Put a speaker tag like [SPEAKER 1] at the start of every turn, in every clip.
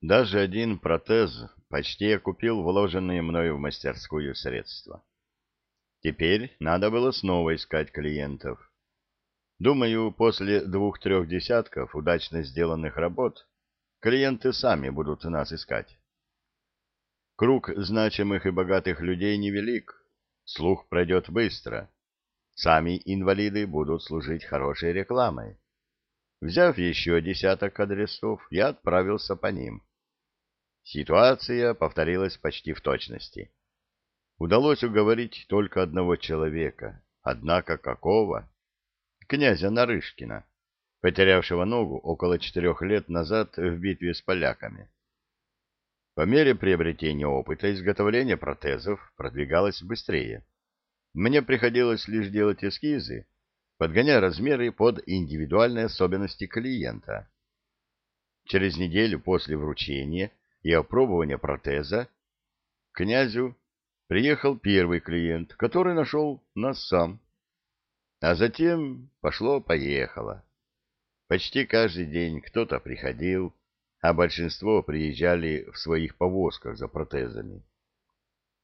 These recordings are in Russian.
[SPEAKER 1] Даже один протез почти окупил вложенные мною в мастерскую средства. Теперь надо было снова искать клиентов. Думаю, после двух-трех десятков удачно сделанных работ клиенты сами будут нас искать. Круг значимых и богатых людей невелик, слух пройдет быстро. Сами инвалиды будут служить хорошей рекламой. Взяв еще десяток адресов, я отправился по ним. Ситуация повторилась почти в точности. Удалось уговорить только одного человека, однако какого? Князя Нарышкина, потерявшего ногу около четырех лет назад в битве с поляками. По мере приобретения опыта изготовление протезов продвигалось быстрее. Мне приходилось лишь делать эскизы, подгоняя размеры под индивидуальные особенности клиента. Через неделю после вручения и опробования протеза к князю приехал первый клиент, который нашел нас сам. А затем пошло-поехало. Почти каждый день кто-то приходил, а большинство приезжали в своих повозках за протезами.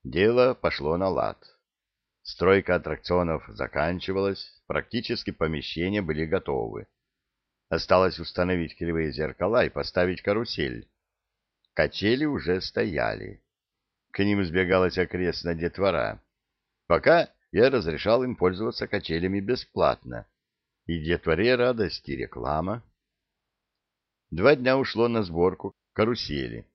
[SPEAKER 1] Дело пошло на лад. Стройка аттракционов заканчивалась, практически помещения были готовы. Осталось установить кривые зеркала и поставить карусель. Качели уже стояли. К ним сбегалась окрестная детвора. Пока я разрешал им пользоваться качелями бесплатно. И детворе радость, и реклама. Два дня ушло на сборку карусели.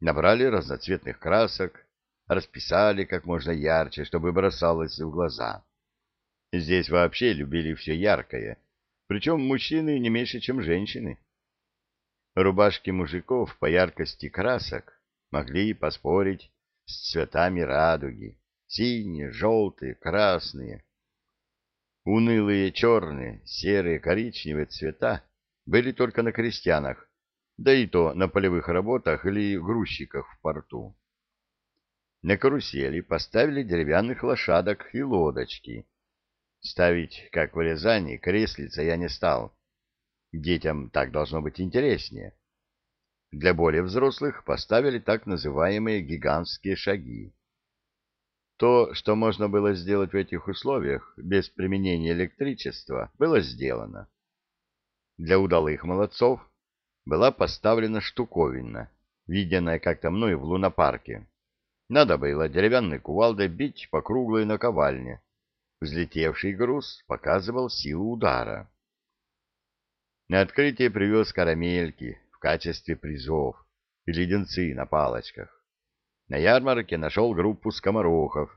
[SPEAKER 1] Набрали разноцветных красок, расписали как можно ярче, чтобы бросалось в глаза. Здесь вообще любили все яркое, причем мужчины не меньше, чем женщины. Рубашки мужиков по яркости красок могли поспорить с цветами радуги. Синие, желтые, красные. Унылые черные, серые, коричневые цвета были только на крестьянах, да и то на полевых работах или грузчиках в порту. На карусели поставили деревянных лошадок и лодочки. Ставить, как в Рязани, креслица я не стал. Детям так должно быть интереснее. Для более взрослых поставили так называемые гигантские шаги. То, что можно было сделать в этих условиях без применения электричества, было сделано. Для удалых молодцов была поставлена штуковина, виденная как-то мной в лунопарке. Надо было деревянной кувалдой бить по круглой наковальне. Взлетевший груз показывал силу удара. На открытие привез карамельки в качестве призов и леденцы на палочках. На ярмарке нашел группу скоморохов,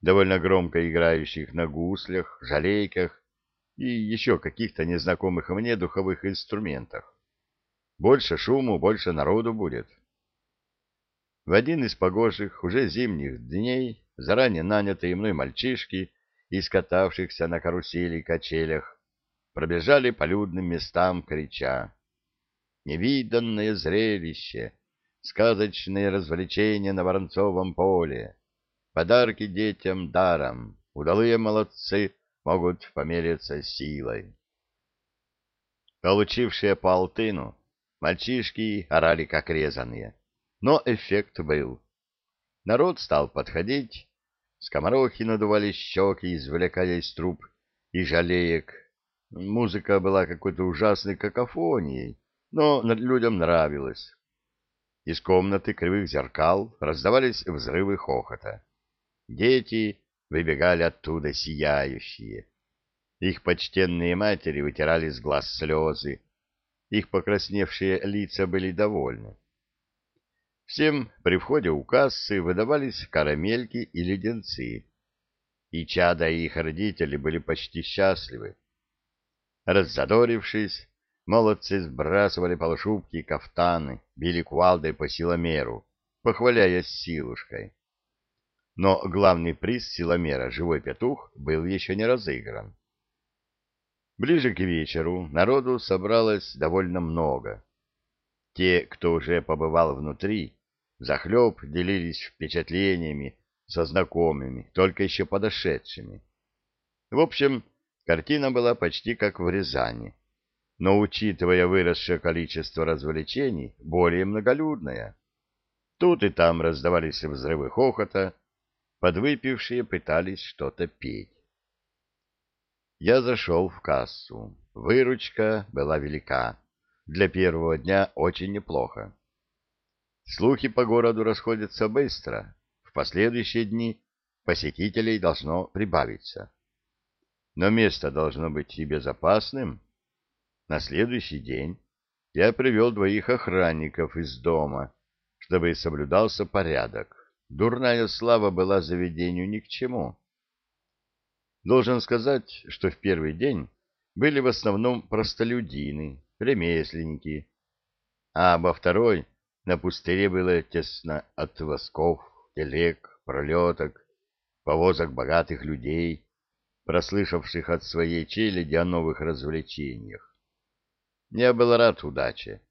[SPEAKER 1] довольно громко играющих на гуслях, жалейках и еще каких-то незнакомых мне духовых инструментах. Больше шуму, больше народу будет. В один из погожих, уже зимних дней, заранее нанятые мной мальчишки, искатавшихся на карусели и качелях, пробежали по людным местам, крича. Невиданное зрелище, сказочные развлечения на Воронцовом поле, подарки детям даром, удалые молодцы могут помериться силой. Получившие по алтыну, мальчишки орали как резаные, но эффект был. Народ стал подходить, скоморохи надували щеки, извлекая из труб и жалеек Музыка была какой-то ужасной какофонией, но людям нравилась. Из комнаты кривых зеркал раздавались взрывы хохота. Дети выбегали оттуда сияющие. Их почтенные матери вытирали с глаз слезы. Их покрасневшие лица были довольны. Всем при входе у кассы выдавались карамельки и леденцы. И чада и их родители были почти счастливы. Раззадорившись, молодцы сбрасывали полушубки и кафтаны, били кувалдой по силомеру, похваляясь силушкой. Но главный приз силомера, живой петух, был еще не разыгран. Ближе к вечеру народу собралось довольно много. Те, кто уже побывал внутри, захлеб делились впечатлениями со знакомыми, только еще подошедшими. В общем, Картина была почти как в Рязани. но, учитывая выросшее количество развлечений, более многолюдная. Тут и там раздавались взрывы хохота, подвыпившие пытались что-то петь. Я зашел в кассу. Выручка была велика. Для первого дня очень неплохо. Слухи по городу расходятся быстро. В последующие дни посетителей должно прибавиться. Но место должно быть и безопасным. На следующий день я привел двоих охранников из дома, чтобы соблюдался порядок. Дурная слава была заведению ни к чему. Должен сказать, что в первый день были в основном простолюдины, ремесленники, а во второй на пустыре было тесно от восков, телег, пролеток, повозок богатых людей, прослышавших от своей челяди о новых развлечениях. Я был рад удаче.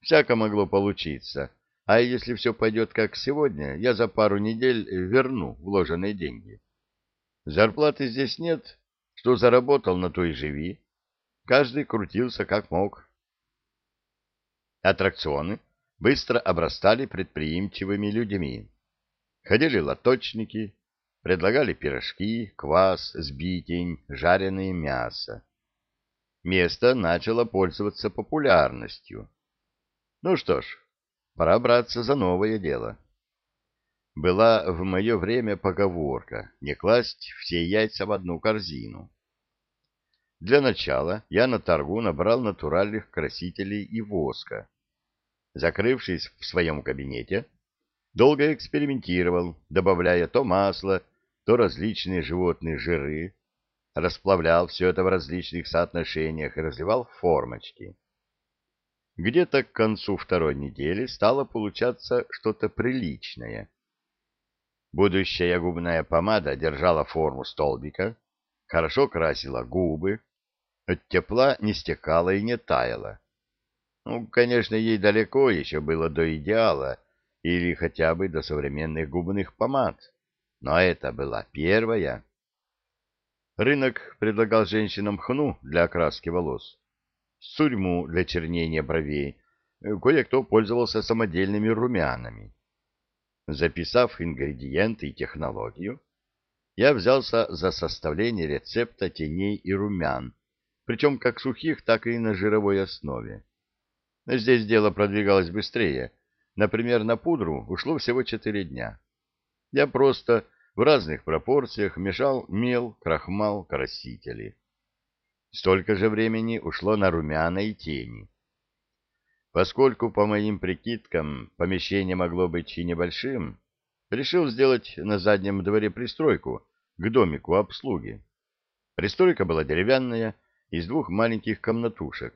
[SPEAKER 1] Всяко могло получиться, а если все пойдет как сегодня, я за пару недель верну вложенные деньги. Зарплаты здесь нет, что заработал, на то и живи. Каждый крутился как мог. Аттракционы быстро обрастали предприимчивыми людьми. Ходили лоточники, предлагали пирожки, квас, сбитень, жареное мясо. Место начало пользоваться популярностью. Ну что ж, пора браться за новое дело. Была в мое время поговорка «не класть все яйца в одну корзину». Для начала я на торгу набрал натуральных красителей и воска. Закрывшись в своем кабинете, долго экспериментировал, добавляя то масло, то различные животные жиры, расплавлял все это в различных соотношениях и разливал в формочки. Где-то к концу второй недели стало получаться что-то приличное. Будущая губная помада держала форму столбика, хорошо красила губы, от тепла не стекала и не таяла. Ну, конечно, ей далеко еще было до идеала или хотя бы до современных губных помад, но это была первая. Рынок предлагал женщинам хну для окраски волос, сурьму для чернения бровей, кое-кто пользовался самодельными румянами. Записав ингредиенты и технологию, я взялся за составление рецепта теней и румян, причем как сухих, так и на жировой основе. Здесь дело продвигалось быстрее. Например, на пудру ушло всего четыре дня. Я просто в разных пропорциях мешал мел, крахмал, красители. Столько же времени ушло на румяна и тени. Поскольку, по моим прикидкам, помещение могло быть и небольшим, решил сделать на заднем дворе пристройку к домику обслуги. Пристройка была деревянная, из двух маленьких комнатушек.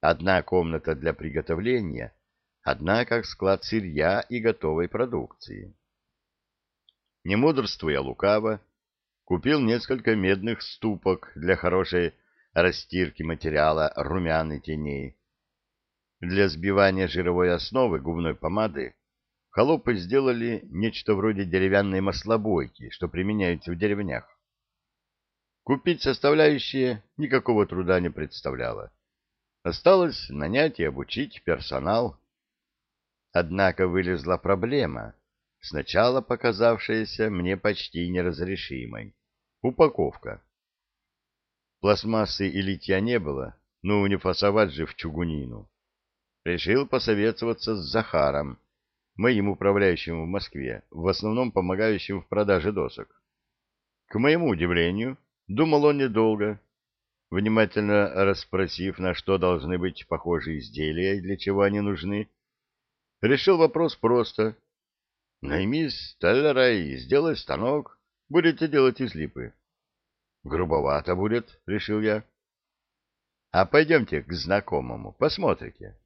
[SPEAKER 1] Одна комната для приготовления, одна как склад сырья и готовой продукции. Не мудрствуя лукаво, купил несколько медных ступок для хорошей растирки материала румян и теней. Для сбивания жировой основы губной помады холопы сделали нечто вроде деревянной маслобойки, что применяют в деревнях. Купить составляющие никакого труда не представляло. Осталось нанять и обучить персонал. Однако вылезла проблема, сначала показавшаяся мне почти неразрешимой. Упаковка. Пластмассы и литья не было, ну не фасовать же в чугунину. Решил посоветоваться с Захаром, моим управляющим в Москве, в основном помогающим в продаже досок. К моему удивлению, Думал он недолго, внимательно расспросив, на что должны быть похожи изделия и для чего они нужны. Решил вопрос просто. Найми столяра и сделай станок. Будете делать из липы. Грубовато будет, решил я. А пойдемте к знакомому, посмотрите.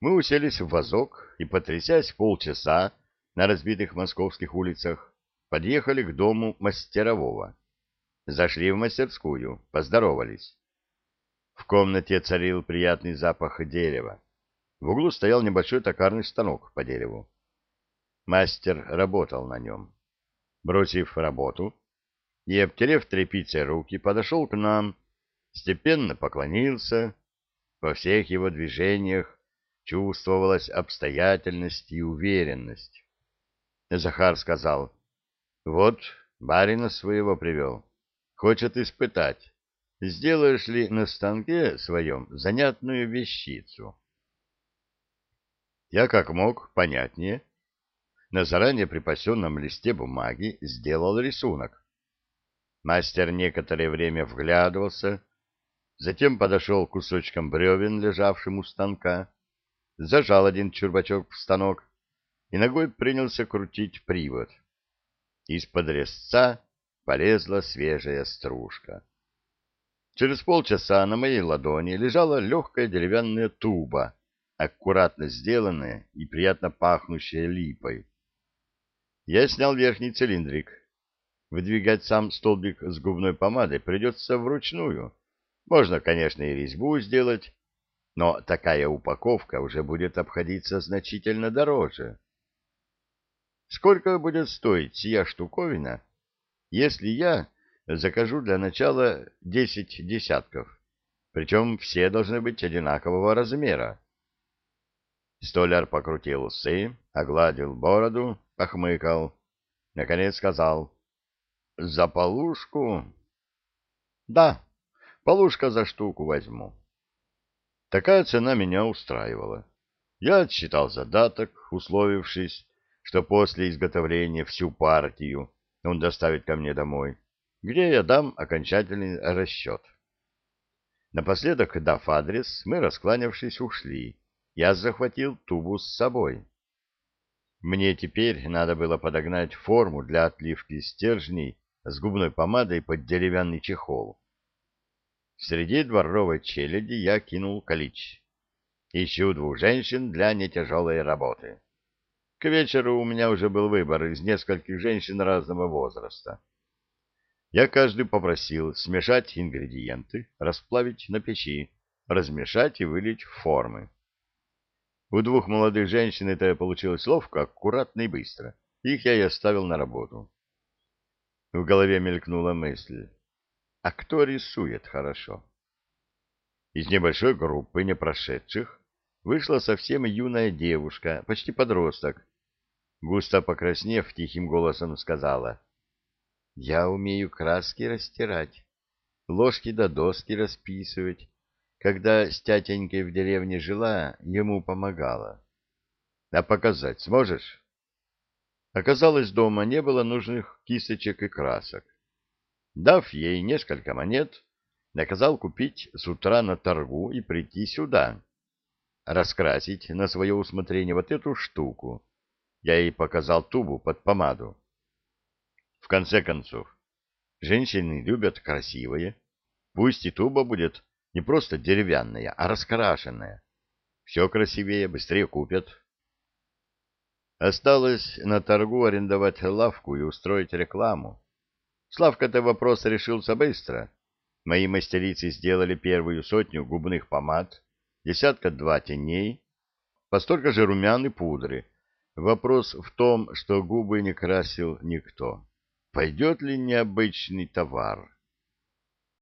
[SPEAKER 1] Мы уселись в вазок и, потрясясь полчаса на разбитых московских улицах, подъехали к дому мастерового. Зашли в мастерскую, поздоровались. В комнате царил приятный запах дерева. В углу стоял небольшой токарный станок по дереву. Мастер работал на нем. Бросив работу и обтерев тряпицей руки, подошел к нам, степенно поклонился. Во всех его движениях чувствовалась обстоятельность и уверенность. Захар сказал, «Вот, барина своего привел, хочет испытать, сделаешь ли на станке своем занятную вещицу». Я как мог понятнее на заранее припасенном листе бумаги сделал рисунок. Мастер некоторое время вглядывался, затем подошел к кусочкам бревен, лежавшим у станка, зажал один чурбачок в станок и ногой принялся крутить привод. Из-под резца полезла свежая стружка. Через полчаса на моей ладони лежала легкая деревянная туба, аккуратно сделанная и приятно пахнущая липой. Я снял верхний цилиндрик. Выдвигать сам столбик с губной помадой придется вручную. Можно, конечно, и резьбу сделать, но такая упаковка уже будет обходиться значительно дороже. Сколько будет стоить сия штуковина, если я закажу для начала десять десятков, причем все должны быть одинакового размера? Столяр покрутил усы, огладил бороду, похмыкал. Наконец сказал. — За полушку? — Да, полушка за штуку возьму. Такая цена меня устраивала. Я отсчитал задаток, условившись, что после изготовления всю партию он доставит ко мне домой, где я дам окончательный расчет. Напоследок, дав адрес, мы, раскланявшись, ушли я захватил тубу с собой. Мне теперь надо было подогнать форму для отливки стержней с губной помадой под деревянный чехол. Среди дворовой челяди я кинул калич. Ищу двух женщин для нетяжелой работы. К вечеру у меня уже был выбор из нескольких женщин разного возраста. Я каждый попросил смешать ингредиенты, расплавить на печи, размешать и вылить в формы. У двух молодых женщин это получилось ловко, аккуратно и быстро. Их я и оставил на работу. В голове мелькнула мысль. А кто рисует хорошо? Из небольшой группы непрошедших вышла совсем юная девушка, почти подросток. Густо покраснев, тихим голосом сказала. «Я умею краски растирать, ложки до доски расписывать, когда с тятенькой в деревне жила, ему помогала. А показать сможешь? Оказалось, дома не было нужных кисточек и красок. Дав ей несколько монет, наказал купить с утра на торгу и прийти сюда. Раскрасить на свое усмотрение вот эту штуку. Я ей показал тубу под помаду. В конце концов, женщины любят красивое. Пусть и туба будет не просто деревянная, а раскрашенная. Все красивее, быстрее купят. Осталось на торгу арендовать лавку и устроить рекламу. Славка-то вопрос решился быстро. Мои мастерицы сделали первую сотню губных помад, десятка-два теней, по столько же румян и пудры. Вопрос в том, что губы не красил никто. Пойдет ли необычный товар?